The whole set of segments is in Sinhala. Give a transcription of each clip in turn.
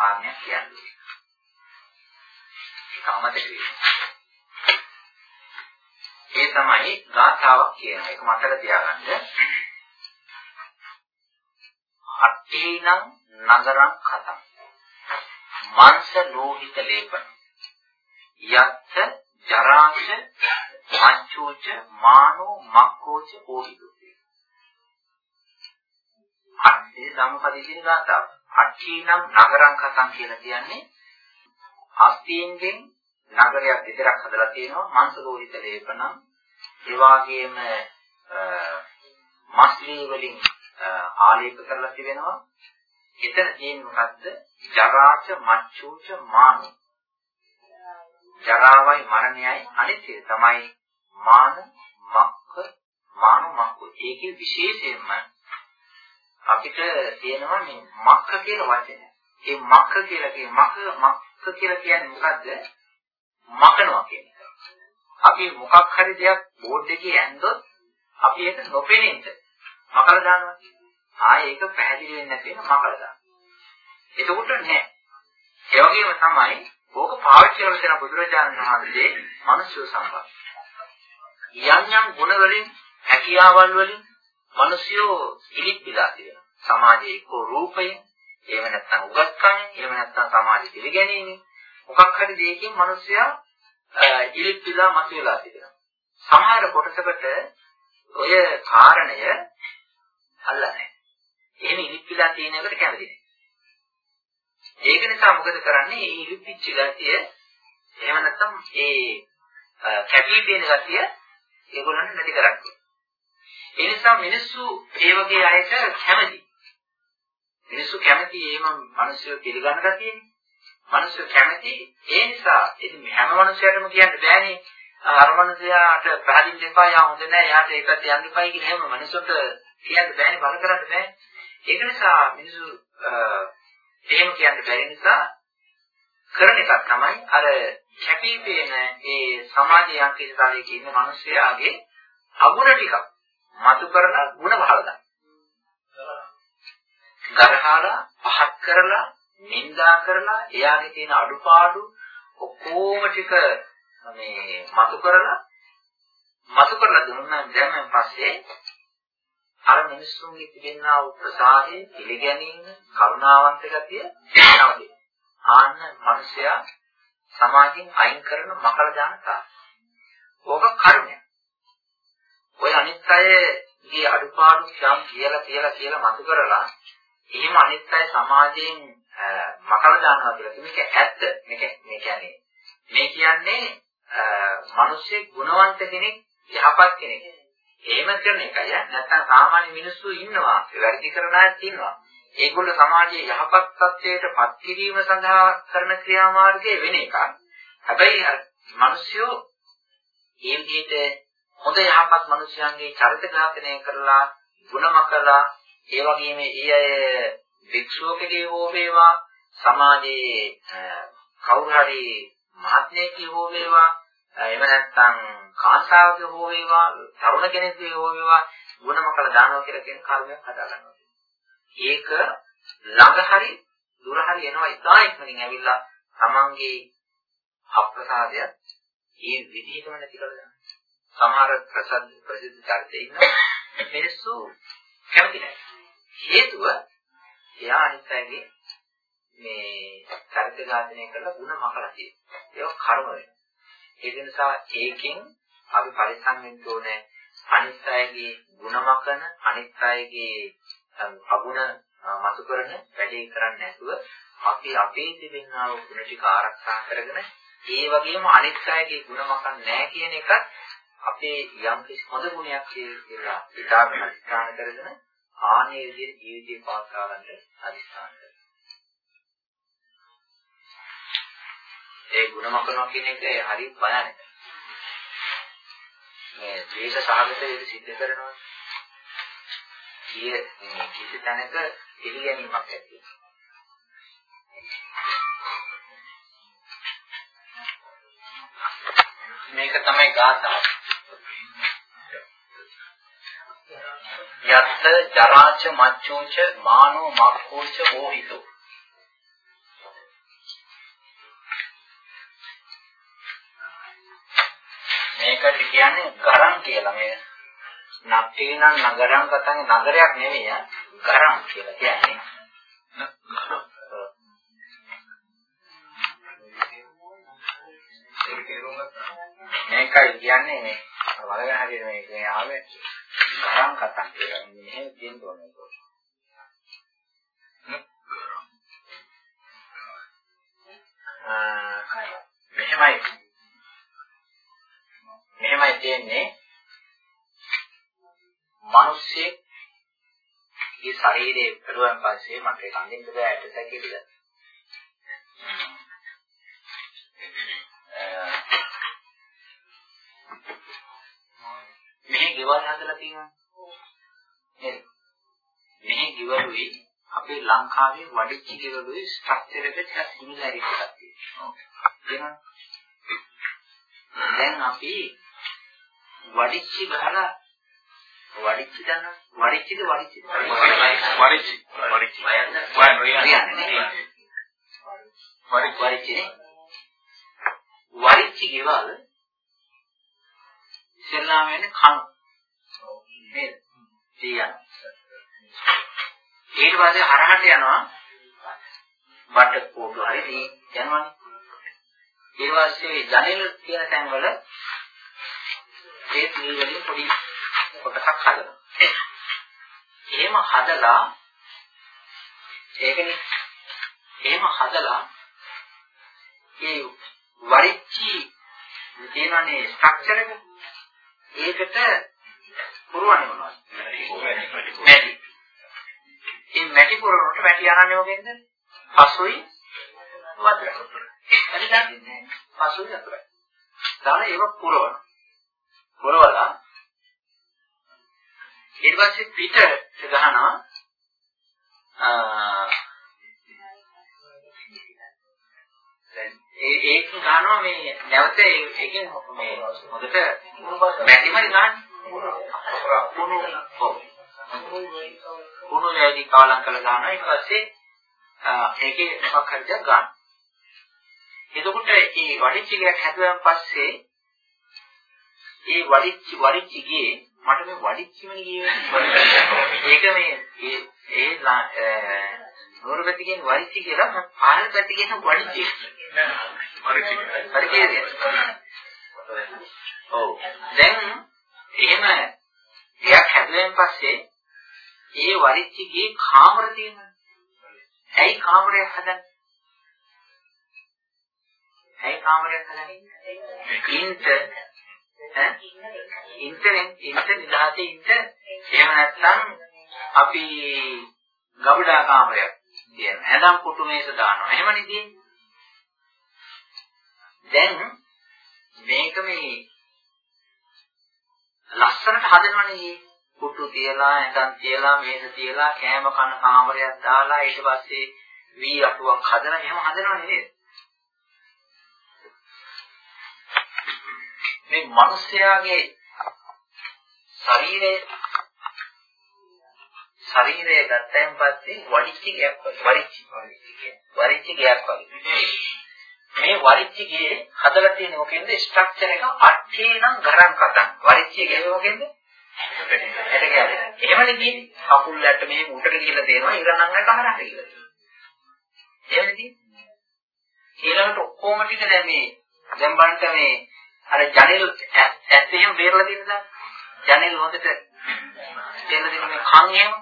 කාරණයක් කියන්නේ. ඒක අමතක ඒ තමයි ගාථාවක් කියන එක මතක තියාගන්න. අට්ඨේනං නගරං කතං. මාංශ ලෝහිත ලේපන. යත්ත ජරාංශ මච්චෝච මානෝ මක්කෝච ඕහිදු අට්ඨේ ධම්මපදයේ කියන ගාථාව. අට්ඨීනම් නගරං කතං කියලා කියන්නේ අස්තීන්ගෙන් නගරයක් දෙතරක් හදලා තියෙනවා මාංශ ලෝහිත ලේපන ඒ වගේම මස්ලී වලින් ආලේප කරලා තිබෙනවා එතන තියෙන්නේ මොකද්ද? ජරාච මච්චුච මාන. ජරාවයි මරණයයි අනිත්‍ය තමයි මාන මක්ක මාන මක්ක. ඒකේ විශේෂයෙන්ම අපිට තියෙනවා මේ මක්ක කියන වචනය. ඒ මක්ක කියලා කිය මක මක්ක කියලා කියන්නේ මොකද්ද? මකනවා කියන එක. අපි මොකක් හරි දෙයක් බෝඩ් එකේ ඇන්දොත් අපි ඒක නොපෙනෙන්න මකලා දානවා. ආයේ ඒක පැහැදිලි වෙන්නේ නැති වෙන මකලා දානවා. එතකොට නෑ. ඒ වගේම තමයි ඕක පාවිච්චි කරන දෙන බුදුරජාණන් වහන්සේ මිනිස්සු සම්බන්ධ. යම් යම් ගුණ වලින් හැකියාවල් වලින් මිනිස්සු ඉලිප්පිලා තියෙනවා. සමාජයේ එක්ක රූපයෙන්, එහෙම නැත්නම් උගත්කමෙන්, එහෙම නැත්නම් සමාජ පිළිගැනීමෙන් මොකක් හරි දෙයකින් මිනිස්සයා ඉලිප්පිලා මතුවලා තිබෙනවා. සමහර කොටසකට ඔය කාරණය අල්ලන්නේ නැහැ. එහෙම ඉලිප්පිලා තියෙන එකට කැමති නැහැ. ඒක නිසා මොකද කරන්නේ? මේ ඉලිප්පිච්ච ගතිය එහෙම නැත්නම් ඒ කැපී පෙනෙන ගතිය ඒගොල්ලන්ට නැති කරන්නේ. ඒ නිසා මිනිස්සු ඒ වගේ අයට කැමති. මිනිස්සු කැමති එහෙම මිනිස්සු පිළිගන්න ගතියනේ. මිනිස්සු කැමති ඒ නිසා ඉතින් හැම මිනිසයටම කියන්න බෑනේ අර මිනිසයාට පැහැදිලි දෙපා යා හොඳ නැහැ එයාට ඒකත් යන්න එපායි කියලා එහෙම මිනිස්සුන්ට කියන්න බෑනේ බල කරන්න බෑ. ඒක නිසා මිනිස්සු එහෙම කියන්න බැරි නිසා කරන එකක් තමයි අර කැපිපේන ඒ සමාජයේ යම් තලයක ඉන්න මිනිස්යාගේ අගුණ ටික මතු කරන ಗುಣ බහල ගන්න. ගරහලා පහත් කරලා නිඳා කරලා එයාගේ තියෙන අඩුපාඩු ඔක්කොම ටික මේ මතු කරලා මතු කරලා දුන්නා දැන් පස්සේ අර මිනිස්සුන්ගේ තිබෙනා වූ ප්‍රසාදයේ පිළිගැනීම කරුණාවන්ත ගතිය නැවතී. ආන්න මිනිසයා සමාජයෙන් අයින් කරන මකල දාන තා. ඕක කර්මය. ඔය අනිත් අයගේ අඩුපාඩු යම් කියලා කියලා කියලා මතු කරලා එහෙම අනිත් අය සමාජයෙන් මකල දානවා කියලා මේක ඇත්ත. මේක මේ කියන්නේ මේ කියන්නේ මිනිස්සේ ගුණවන්ත කෙනෙක් යහපත් කෙනෙක්. එහෙම කරන එකයි නැත්නම් සාමාන්‍ය මිනිස්සු ඉන්නවා වැරදි කරන අයත් ඉන්නවා ඒගොල්ලෝ සමාජයේ යහපත් තත්ත්වයට පත් කිරීම සඳහා කරන ක්‍රියාමාර්ගය වෙන එකක් හැබැයි අර මිනිස්සු ඒ විදිහට හොඳ යහපත් මිනිස්යන්ගේ චරිත ඝාතනය කරලා ಗುಣමකලා ඒ වගේම ඒ අය වික්ෂෝපකේ හෝ වේවා සමාජයේ කවුරු හරි මහත්මයෙක් හෝ වේවා එහෙම නැත්නම් කාන්තාවක හෝ වේවා තරුණ කෙනෙක් හෝ වේවා ගුණමකල දානවා කියලා කියන කර්මයක් හදා ගන්නවා. ඒක ළඟ හරි දුර හරි එනවා ඉතා ඉක්මනින් ඇවිල්ලා තමන්ගේ අප්‍රසාදය ඒ විදිහටම නැති කරලා සමහර ප්‍රසන්න ප්‍රසිද්ධ චරිතේ ඉන්න මිනිස්සු කැමති නැහැ. හේතුව එයා අනිත් අයගේ මේ චරිත ඝාතනය කරලා ಗುಣ මකලා තියෙනවා. ඒක කර්ම වෙනවා. ඒ නිසා ඒකෙන් අපි පරිස්සම් වෙන්න ඕනේ අනිත් අයගේ ಗುಣ මකන අනිත් අයගේ අගුණ මතු කරන වැඩේ කරන්නේ නැතුව අපි අපේ තිබෙනා වූ ಗುಣ ටික ආරක්ෂා කරගෙන ඒ වගේම අනිත් අයගේ ಗುಣ මකන්නේ නැහැ කියන එකත් අපේ යම් කිසි හොඳ ගුණයක් කියලා ඉතාලි ස්ථාන කරගෙන ආනේ විදිහට ජීවිතේ පාස්සා ගන්න අධිෂ්ඨාන කරනවා. ඒ ಗುಣමකනවා කියන එක හරි භයානකයි. මේ ද්වේෂ සහගතව සිද්ධ කරනවා. කිය මේ කිසි තැනක පිළිගැනීමක් ඇති මේක තමයි ගාථාව. යස්ස ජරාච මච්චෝච මානෝ මක්ඛෝච ඕහිතෝ මේකට කියන්නේ ගරම් කියලා. මේ නත්තේ නම් නගරම් කතන් නගරයක් නෙමෙයි ගරම් කියලා කියන්නේ. මේකයි කියන්නේ මේ. වලගෙන හරි මේ ආවේ. ගරම් කතන් කියලා. මෙහෙම තියෙන්න ඕනේ ඒක. මෙහෙමයි මෙහෙමයි තියෙන්නේ මිනිස්සේ ඒ ශරීරයේ පෙරුවන් පස්සේ මට ඒක අඳින්න බෑ ඇට සැකිලිද ගෙවල් හදලා තියෙනවා. නේද? මෙහි ගෙවලුයි අපේ ලංකාවේ වඩිච්ච ගෙවලුයි ස්ට්‍රක්චර් එක ටිකක් සිමිලැරිටි එකක් තියෙනවා. දැන් අපි වඩිච්ච ගහලා වඩිච්ච දන්න වඩිච්චද වඩිච්චද වඩිච්ච. වඩිච්ච. වඩිච්චනේ වඩිච්ච ගෙවල් ඉස්සෙල්ලාම වෙන්නේ කණු නේද? තියන. ඊට පස්සේ හරහට යනවා බට්ට කෝටු හරි දී යනවනේ. ඊට පස්සේ ජනෙල් කියන තැන්වල ඒ තීල් වලින් පොඩි කොටසක් හදනවා. එහෙම හදලා ඒකනේ එහෙම හදලා ඒ වරිච්චි තියෙනනේ ස්ට්‍රක්චර් එක ඒකට පුරවන්නේ මොනවද? මැටි. මේ මැටි පුරවනකොට මැටි යනන්නේ මොකෙන්ද? පසුයි වතුර. හරි දන්නේ පසුයි වතුරයි. දාලා ඒක පුරවන. පුරවලා ඊට පස්සේ පිට ගහනවා ඒ ඒක ගන්නවා මේ නැවත ඒකෙන් මේ හොඳට මැටිමරි ගන්න. කුණු වැඩි කාලම් කරලා ගන්නවා ඊට පස්සේ ඒකේ මොකක් හරි දෙයක් ගන්න. එතකොට මේ වඩිච්ච ගයක් හැදුවන් පස්සේ ඒ වඩිච්ච වඩිච්ච ගියේ මට මේ වඩිච්චිමනේ ගියේ ඒක මේ ඒ ඒ නෝර පැත්ත කියන්නේ වරිච්චි කියලා මම පහළ පැත්ත කියන වරිච්චි වරිච්චි වරිච්චි ඔව්. දැන් එහෙම එයක් හැදුවෙන් පස්සේ ඒ වරිච්චිගේ කාමර තියෙනවා. ඇයි කාමරයක් හදන්නේ? ඇයි කාමරයක් හදන්නේ? ඉන්ට ඈ? ඉන්ටරෙන් ඉන්ට නිදහසේ ඉන්ට. එහෙම නැත්නම් අපි ගබඩා කාමරයක් කියන හැඳම් කුටු මේස දානවා. එහෙමනේ තියෙන්නේ. දැන් මේක මේ ලස්සනට හදනවනේ කුටු තියලා හැඳම් තියලා මේස තියලා කෑම කන කාමරයක් දාලා ඊට පස්සේ වී අටුවක් හදලා එහෙම හදනවනේ නේද? මේ මිනිස්යාගේ ශරීරයේ ශරීරය ගත්තයින් පස්සේ වරිච්චි ගයක් වගේ වරිච්චි වරිච්චි ගයක් වගේ මේ වරිච්චි ගේ හදලා තියෙන මොකෙන්ද? ස්ට්‍රක්චර් එක අට්ඨේ නම් ගරම් කතන් වරිච්චි ගේ මොකෙන්ද? එට කියන්නේ එහෙමනේ තියෙන්නේ කකුල් ඇට මේ උඩට ගිහිල්ලා තියෙනවා ඉරණම් එක කහරට ගිහිල්ලා තියෙනවා. එහෙමනේ තියෙන්නේ ඊළඟට ඔක්කොම ටික දැන් මේ දැන් බලන්න මේ අර ජනෙල් ඇස් එහෙම බේරලා තියෙනද? ජනෙල් හොඳට දෙන්න දෙන මේ කන් එහෙම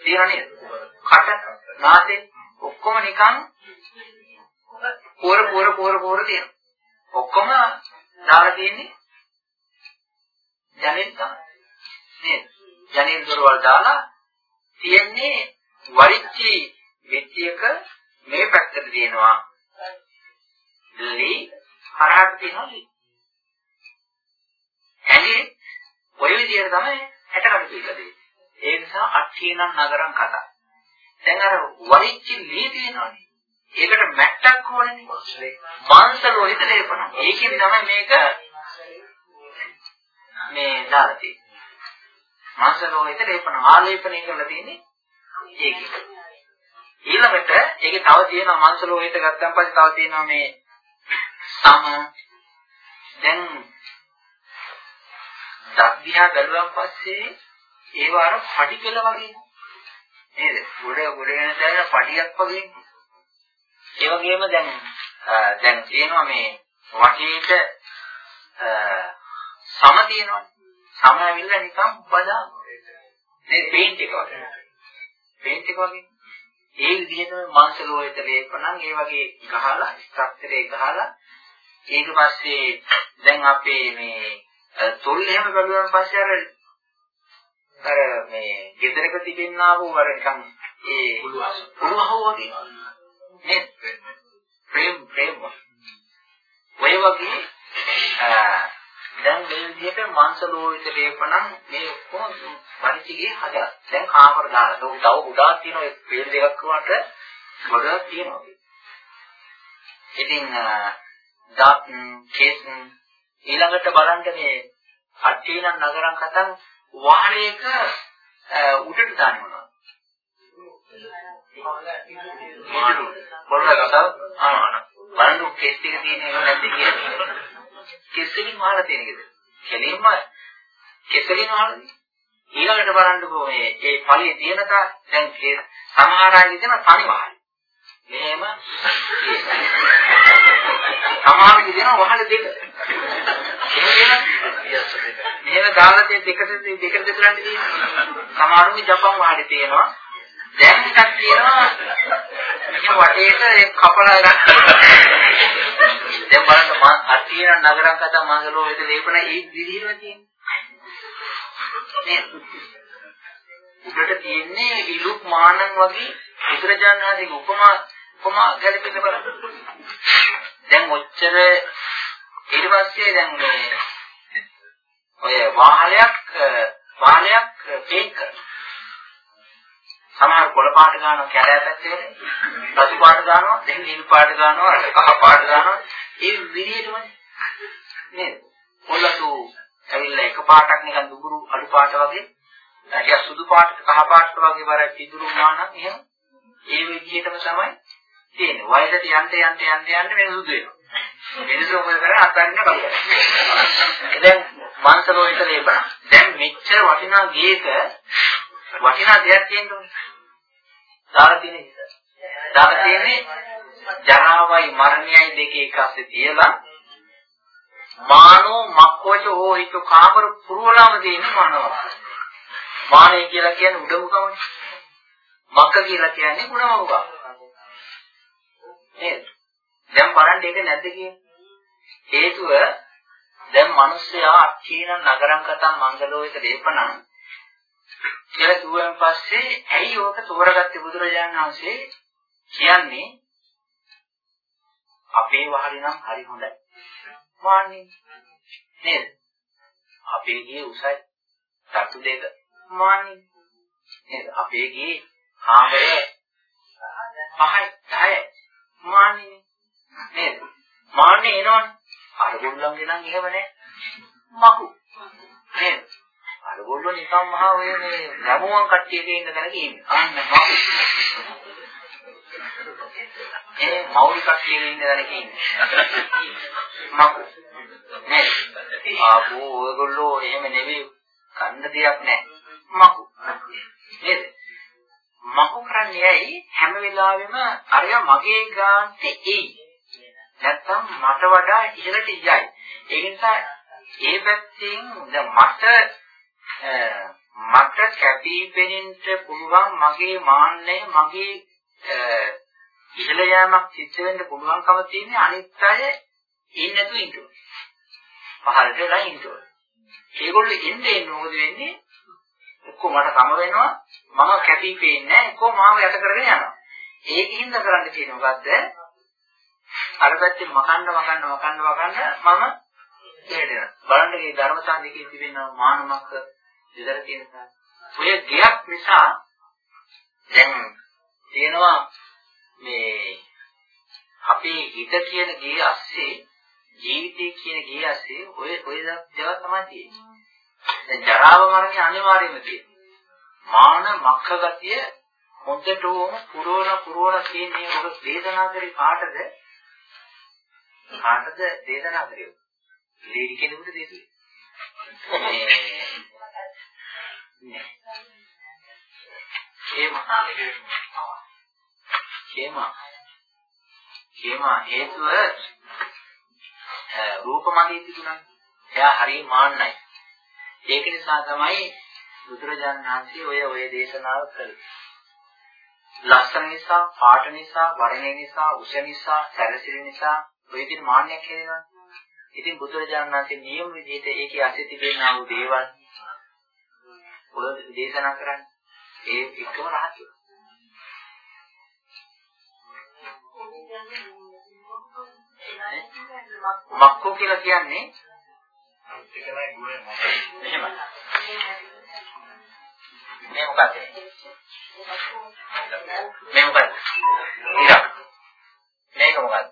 තියෙන නේද? කට, නාසය ඔක්කොම නිකන් පොර පොර පොර පොර තියෙනවා. ඔක්කොම දාලා තියෙන්නේ ජනෙල් තමයි. නේද? ජනෙල් දොරවල් දාලා තියෙන්නේ වරිච්චි වෙච්චියක මේ පැත්තට තියෙනවා. ලී හරහට තියෙනවා ලී. ඇලි ඔය විදිහට තමයි හැටකට කියලා දෙන්නේ. ඒ නිසා අට්ඨේනම් නගරම් කතා. දැන් අර වරිච්චි ලී තියෙනවනේ. ඒකට මැට්ටක් ඕනනේ. මාංශ රෝහිත ලේපන. ඒකෙන් තමයි මේක මේ දාලා තියෙන්නේ. මාංශ රෝහිත ලේපන ආලේපනය කරලා තියෙන්නේ ඒකේ. ඊළඟට ඒකේ තව තියෙනවා මාංශ රෝහිත ගත්තන් පස්සේ තව තියෙනවා මේ සම දැන් දත් දිහා බැලුවන් පස්සේ ඒව අර පඩි පෙළ වගේ නේද? උඩ උඩ වෙන තැන පඩියක් වගේ. ඒ වගේම දැන් දැන් තියෙනවා මේ වටේට සම තියෙනවා. සම ඇවිල්ලා නිකන් බදා මේ පේන්ට් එක වගේ. පේන්ට් එක වගේ. ඒ විදිහටම මාංශ ලෝහිත ලේපනන් ඒ වගේ ගහලා ස්ට්‍රක්චර් එක ගහලා ඊට පස්සේ දැන් අපේ මේ තොල් එහෙම බැලුවාන් පස්සේ අර අර මේ ගෙදරක තිබෙන්නා වූ අර නිකන් ඒ පුරුවහව වගේ නේද? ප්‍රේම ප්‍රේම. ඔය වගේ දැන් මේ විදිහට මාංශ ලෝහිත ලේපනන් මේ ඔක්කොම පරිචිගේ හදලා. දැන් කාමර දාලා. ඒක තව උඩා තියෙන ඔය පේල් දෙකක් වුණාට ගොඩක් තියෙනවා. ඉතින් දාත් කේස් ඊළඟට බලන්න මේ අට්ඨීන නගරම් කතන් වාහනයක උඩට දාන්න මොනවද? පොළොව කතාව ආ බලන්න කේස් එක තියෙන එක නැද්ද කියලා. කෙසලින් වහලා තියෙන එකද? කෙලින්ම කෙසලින් වහලානේ. ඊළඟට බලන්නකෝ මේ ඒ ඵලයේ තියෙන තා දැන් සමහර අය කියන තනි වහල. මෙහෙම සමහර කියන වහල දෙක. එහෙම මෙහෙම දාලා තියෙන දෙකට දෙකට දෙකලන්නේ තියෙනවා. සමහරුන්ගේ ජපන් වහලේ තියෙනවා. දැන් එකක් තියෙනවා ඉතින් වටේට ඒ කපලා ගන්න. දැන් බලන්න මා අට්ටියන නගරම් කතා මංගලෝ වේද ලේපන ඒ විදිහම තියෙන්නේ. උඩට තියෙන්නේ ඉලුක් මානන් වගේ බුදුරජාණන් වහන්සේගේ උපමා උපමා ගැලපෙන්න බලන්න. දැන් ඔච්චර ඊට පස්සේ දැන් මේ ඔය වාහලයක් වාහලයක් පේක් කරනවා. සමහර කොළ පාට ගන්නවා කැලෑ පැත්තේට රතු පාට ගන්නවා දැන් නිල් පාට ගන්නවා කහ පාට ගන්නවා. ඒ විදිහටම නේද කොළතු ඇවිල්ලා එක පාටක් නිකන් දුඹුරු අලු පාට වගේ ටිකක් සුදු පාට කහ පාට වගේ වර පිදුරු වුණා නම් එහෙම ඒ විදිහටම තමයි තියෙන්නේ. වයසට යන්න යන්න යන්න යන්න වෙන සුදු වෙනවා. මිනිස්සු මොකද කරන්නේ අතරින් බලන්න. දැන් මාංශලෝහිත ලේබන දැන් මෙච්චර වටිනා ගේක වටිනා දෙයක් තියෙනවා. දාලා තියෙන නිසා. දාලා තියෙන්නේ ජරාවයි මරණයයි දෙකේ එකස්සේ තියලා මානෝ මක්කෝච හෝහිත කාමර පුරවලම තියෙන මානව. මානය කියලා කියන්නේ උඩමුකමනේ. මක්ක කියලා කියන්නේ උඩමුකම. නේද? දැන් බලන්න ඒක නැද්ද කියන්නේ? හේතුව දැන් මිනිස්සයා අක්ෂීන නගරම් කතා මංගලෝයක දීපණං කියලා කිව්වන් පස්සේ ඇයි ඕක තෝරගත්තේ බුදුරජාණන් වහන්සේ කියන්නේ අපේ වහලේ නම් හරි හොඳයි. මාන්නේ නේද? අපේ ගේ උසයි. තතු දෙක මාන්නේ නේද? අපේ ගේ කාමරය පහයි 10යි මාන්නේ නේද? මාන්නේ එනවනේ. අර ගොල්ලන්ගේ නම් එහෙම නැහැ. මකු නේද? අර ගොල්ලෝ නිකන් මහා ඔය මේ නමුවන් කට්ටියක ඉන්න තැනක ඉන්නේ. අන්න මව්. ඒ මෞලි කට්ටියක ඉන්න තැනක ඉන්නේ. මකු. නේ. ආපෝ ඔයගොල්ලෝ එහෙම නෙවෙයි. කන්න දෙයක් නැහැ. මකු. නේද? මකු කරන්නේ ඇයි හැම වෙලාවෙම අරයා මගේ ගාන්ට එයි. නැත්තම් මට වඩා ඉහළට යයි. ඒ නිසා ඒ පැත්තෙන් දැන් මට මට කැපී පෙනෙන්න පුළුවන් මගේ මාන්නය මගේ ඉහළ යෑමක් සිද්ධ වෙන්න පුළුවන්කම තියෙන්නේ අනිත් අය ඉන්නේ නැතුව ඉන්න ඕනේ. පහළට වෙලා ඉන්න ඕනේ. ඒගොල්ලෝ එන්නේ එන්නේ මොකද වෙන්නේ? එක්කෝ මට කම වෙනවා මම කැපී පෙනෙන්නේ නැහැ එක්කෝ මාව යට කරගෙන යනවා. ඒකින්ද කරන්න තියෙන්නේ මොකද්ද? අර පැත්තේ මකන්න මකන්න මකන්න මකන්න මම දෙහෙදෙනවා. බලන්න මේ ධර්ම සාධකයේ තිබෙන මානමක විතර තියෙන සා. ඔය ගයක් නිසා දැන් තියෙනවා මේ අපේ හිත කියන ගේ ASCII ජීවිතය කියන ගේ ASCII ඔය ඔය දේවල් තමයි තියෙන්නේ. දැන් ජරාව මරණය අනිවාර්යයෙන්ම තියෙනවා. මාන මක්ඛ ගතිය හොඳටම පුරවන පුරවන කියන්නේ ඔබ වේදනා කරේ කාටද? කාටද වේදනා කරේ? ලේඩි කෙනෙකුට දෙන්නේ. මේ නේ. කේමා. කේමා. කේමා හේතුව රූපමදී තිබුණා. එයා හරිය මාන්නයි. ඒක නිසා තමයි බුදුරජාණන් වහන්සේ ඔය ඔය දේශනාව කළේ. ලස්සන නිසා, පාට නිසා, වර්ණය නිසා, උස නිසා, සැරසිලි නිසා ඔය විදිහට මාන්නයක් හේනවා. ඉතින් බුදුරජාණන් වහන්සේ නියම විදිහට ඒකේ ඇසෙති වෙනා වූ දේවල් ඔය දේශනා කරන්නේ. ඒ එකම රහසය. මක්කෝ කියලා කියන්නේ එහෙමයි. මේ මොකද? මේ මොකද? ඉරක්. මේක මොකද?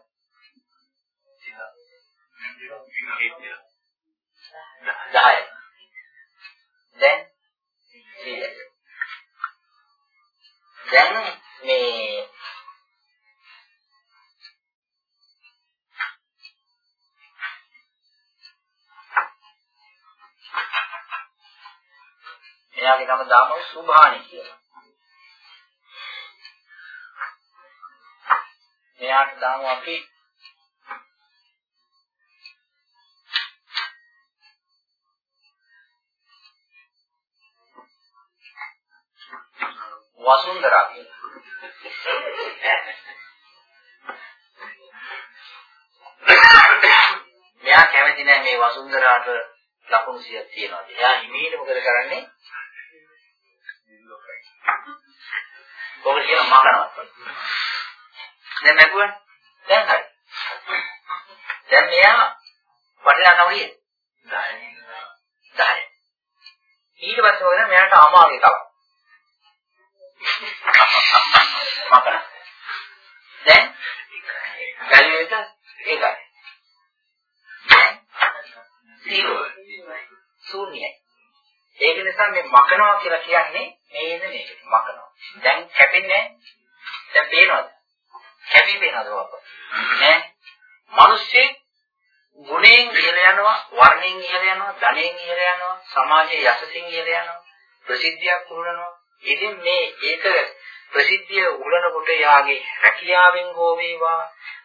10. දැන් දැන් මේ එයාගේ නම දාමු සුභානි කියලා. එයාට දාමු අපි වසුන්දරා කියලා. මෙයා කැමති නෑ මේ වසුන්දරාට ලකුණු 100ක් තියනවා. එයා හිමීට මොකද කරන්නේ? ඔබ කියන මකනවා. දැන් මැකුවා. දැන් හරි. දැන් මෙයා වටිනා කවුරිය? 10. 10. ඊට පස්සේ මොකද මෙයාට අමාගේ කව. මකන. දැන් වැලියු එක ඒකයි. දැන් 0 ශූන්‍යයි. ඒක නිසා මේ මකනවා කියලා කියන්නේ මේන මේක මකනවා. දැන් කැපෙන්නේ දැන් පේනවද? කැපි පේනවද ඔබ? නෑ. මිනිස්සේ ගුණයෙන් ඉහළ යනවා, වර්ණයෙන් ඉහළ යනවා, ධනෙන් ඉහළ යනවා, සමාජයේ යසසින් ඉහළ යනවා, ප්‍රසිද්ධියක් උරනවා. ඉතින් මේ ඒක ප්‍රසිද්ධිය උලනකොට යාගේ රැකියාවෙන් හෝ වේවා,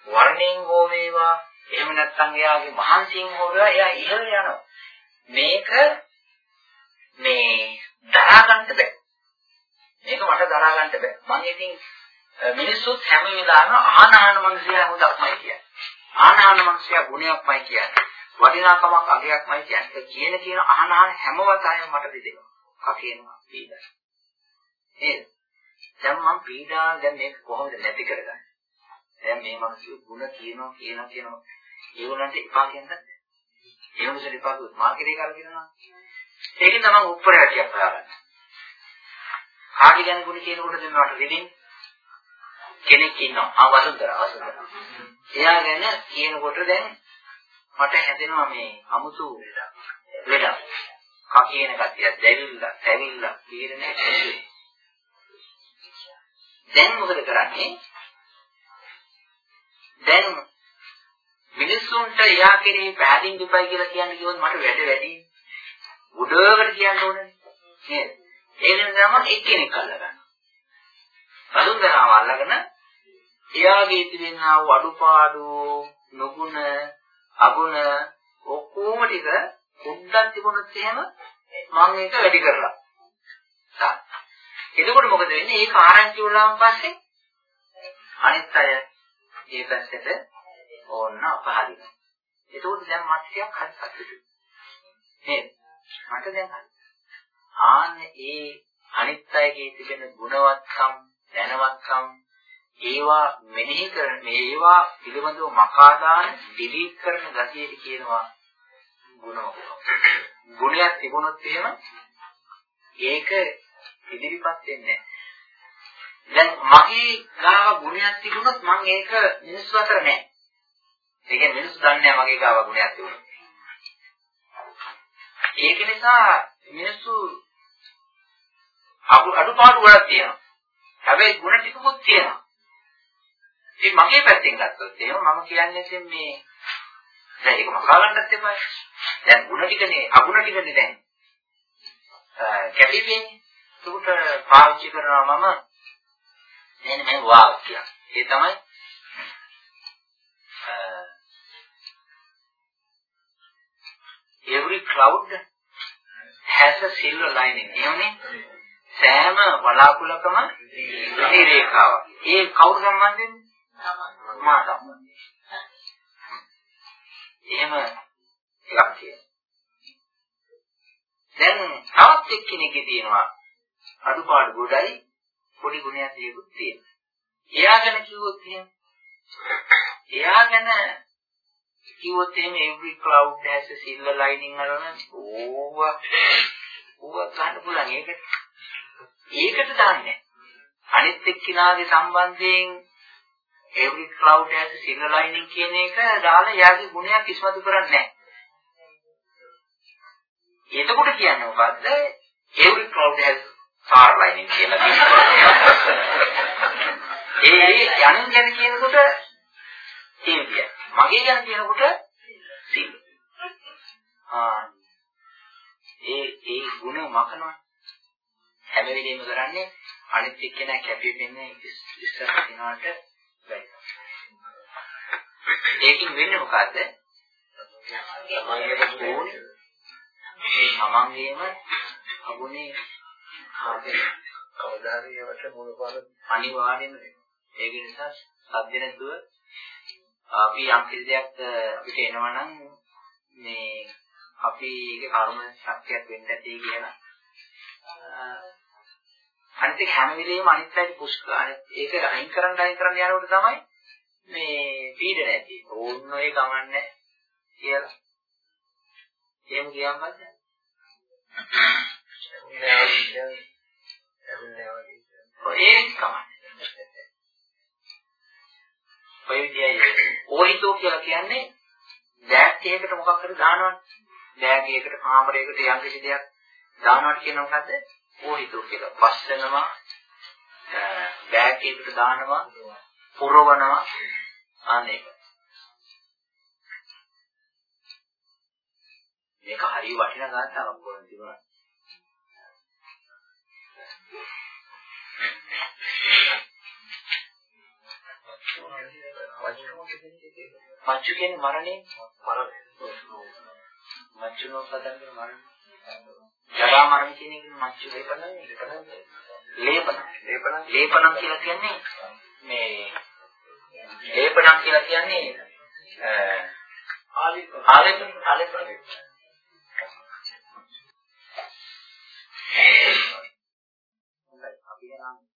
වර්ණයෙන් හෝ වේවා, එහෙම නැත්නම් එයාගේ මහන්සියෙන් හෝ වේවා එයා ඉහළ යනවා. මේක මේ දරා ගන්න බෑ. මේක මට දරා ගන්න බෑ. මම ඉතින් මිනිස්සුත් හැම වෙලාවෙම ආහන ආහන මනුස්සයා හොදක්මයි කියන්නේ. ආහන ආහන මනුස්සයා ගුණයක්මයි කියන්නේ. වටිනාකමක් අගයක්මයි කියන්නේ. කියන කියන ආහන ආහන හැම වතාවෙම මට දෙදෙනවා. කකේනවා පීඩා. නේද? දැන් මම පීඩා දැන් මේක කොහොමද නැති කරගන්නේ? දැන් මේ මිනිස්සු ಗುಣ කියනවා කියනවා කියනවා. ඒ උනන්ට එපා කියන්නත්. ඒ උනසට එපා කිව්වොත් මාර්කටේ කරලා කියනවා. ඒකෙන් තමයි උප්පරයටියක් හොයාගන්න. කාගේ ගැන ගුණ කියනකොට දෙන්නවට දෙදින් කෙනෙක් ඉන්නවා. ආ වසුන්තර වසුන්තර. එයා ගැන කියනකොට දැන් මට හැදෙනවා මේ අමුතු ලෙඩක්. කකියන ගතිය, දැවිල්ල, තැවිල්ල, පීරණය දැන් මොකද කරන්නේ? දැන් මිනිස්සුන්ට එයා කෙරේ පෑදින් දෙපයි කියලා කියන්නේ කිව්වොත් මට වැඩ වැඩි. උඩකට කියන්න ඕනේ. නේද? ඒ නිසා මම එක්කෙනෙක් අල්ලගන්නවා. වසුන්දරාව අල්ලගෙන එයාගේ තිබෙනා වූ අඩුපාඩු, නුගුණ, අගුණ ඔක්කොම ටික උද්දක් තිබුණොත් එහෙම මම ඒක වැඩි කරලා. එතකොට මොකද වෙන්නේ? ඒක ආරංචි වුණාන් පස්සේ අනිත් අය ඒ පැත්තට ඕන්න අපහරිනවා. එතකොට දැන් මට ටිකක් හරි සතුටුයි. නේද? මට දැන් හරි. ආන්න ඒ අනිත් අයගේ තිබෙන ගුණවත්කම්, දැනවත්කම් ඒවා මෙනෙහි කරන මේවා පිළිබඳව මකාදාන ඩිලීට් කරන ගතියට කියනවා ගුණව. ගුණයක් තිබුණොත් එහෙම ඒක ඉදිරිපත් වෙන්නේ දැන් මගේ ගාව ගුණයක් තිබුණොත් මම ඒක මිනිස්සු අතර නැහැ. ඒ කියන්නේ මිනිස්සු දන්නේ නැහැ මගේ ගාව ගුණයක් තිබුණොත්. ඒක නිසා මිනිස්සු අඩුපාඩු වලක් තියෙනවා. හැබැයි ಗುಣ ටිකකුත් තියෙනවා. ඉතින් මගේ පැත්තෙන් ගත්තොත් එහෙම මම කියන්නේ මේ දැන් ඒක මකා ගන්නත් එපා. දැන් ಗುಣ ටිකනේ අගුණ ටිකනේ දැන් කැපිපෙන්නේ. ඒකට පාවිච්චි කරනවා මම මෙන්න මේ වාක්‍යය. ඒ තමයි every cloud has a silver lining. එහෙමනේ? සෑම වලාකුළකම ඉති රේඛාවක්. ඒ කවුරු සම්බන්ධෙන්ද? මා සම්බන්ධයි. එහෙම එකක් තියෙනවා. දැන් තවත් එක්කෙනෙක්ගේ තියෙනවා අඩුපාඩු ගොඩයි පොඩි ගුණයක් දෙයක්ත් තියෙනවා. එයා ගැන කිව්වොත් එහෙම එයා ගැන කිව්වොත් එහෙම every cloud has a silver lining අරගෙන ඕවා ඕවා ගන්න පුළුවන්. ඒකට ඒකට දාන්නේ අනිත් එක්කිනාගේ සම්බන්ධයෙන් every cloud has a silver lining කියන එක දාලා එයාගේ ගුණයක් ඉස්මතු කරන්නේ නැහැ. එතකොට කියන්නේ මොකද්ද? every cloud has lining කියලා කියනවා ඒ යන්නේ ගැන කියනකොට සිල්විය. මගේ ගැන කියනකොට සිල්. ආ ඒ ඒ ಗುಣ මකනවා. හැම වෙලෙම කරන්නේ අනිත් එක්කෙනා කැපී පෙනෙන ඉස්සර දිනාට වැඩි. ඒකින් වෙන්නේ මොකද්ද? තමන්ගේම අගුණේ ආදේ කවදාහරි ඒවට මොනවාද අනිවාර්යෙන්ම ඒක නිසා සද්ද නැතුව අපි යම් කිසි දෙයක් අපිට එනවනම් මේ අපි ඒකේ කර්ම ශක්තියක් වෙන්න ඇති කියලා අනිත් එක හැම වෙලෙම අනිත් පැත්තේ පුෂ් ඒක අයින් කරන්න අයින් කරන්න යනකොට තමයි මේ පීඩන ඇති. ඕන්න ඔය ගමන්නේ කියලා. එහෙම කියන්නත් ඔය කමන්නේ. ඔය විදියයි ඕහිතෝ කියලා කියන්නේ බෑග් එකකට මොකක් හරි දානවනේ. බෑග් එකකට කාමරයකට යම් කිසි දෙයක් දානවට කියන මොකද්ද? ඕහිතෝ කියලා. පස්සනවා බෑග් එකකට දානවා පුරවනවා අනේක. මේක හරිය වටිනා ගාතාවක් වුණා තිබුණා. මච්චු කියන්නේ මරණය? මරණය. මච්චුනෝ පදංග මරණය. ජරා මරණ කියන එක මච්චු ලේපනයි. ලේපන ලේපන ලේපන කියලා කියන්නේ මේ ලේපන කියලා කියන්නේ ආලේපන ආලේපන. ආලේපන. හොඳයි අපි නම්